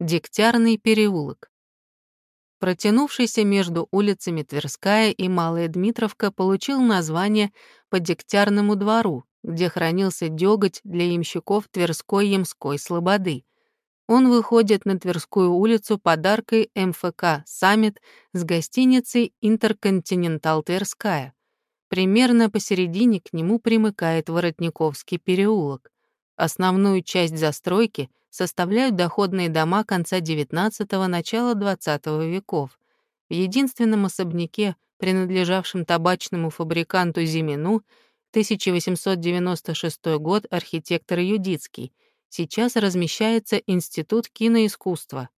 Дегтярный переулок. Протянувшийся между улицами Тверская и Малая Дмитровка получил название по Дегтярному двору, где хранился дёготь для ямщиков Тверской ямской слободы. Он выходит на Тверскую улицу подаркой МФК «Саммит» с гостиницей «Интерконтинентал Тверская». Примерно посередине к нему примыкает Воротниковский переулок. Основную часть застройки — составляют доходные дома конца XIX – начала XX веков. В единственном особняке, принадлежавшем табачному фабриканту Зимину, 1896 год, архитектор Юдицкий, сейчас размещается Институт киноискусства,